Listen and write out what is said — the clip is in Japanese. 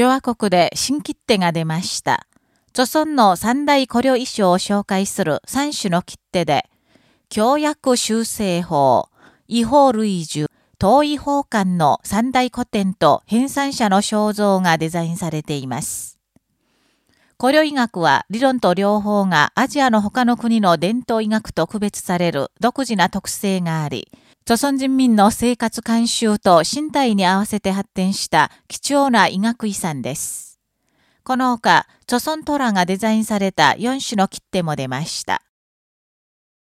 共和国で新切手が出ました。著村の三大古領衣装を紹介する三種の切手で、教約修正法、違法類樹、遠い法官の三大古典と編纂者の肖像がデザインされています。古領医学は理論と両方がアジアの他の国の伝統医学と区別される独自な特性があり、朝鮮人民の生活慣習と身体に合わせて発展した貴重な医学遺産です。このほか、朝鮮トラがデザインされた4種の切手も出ました。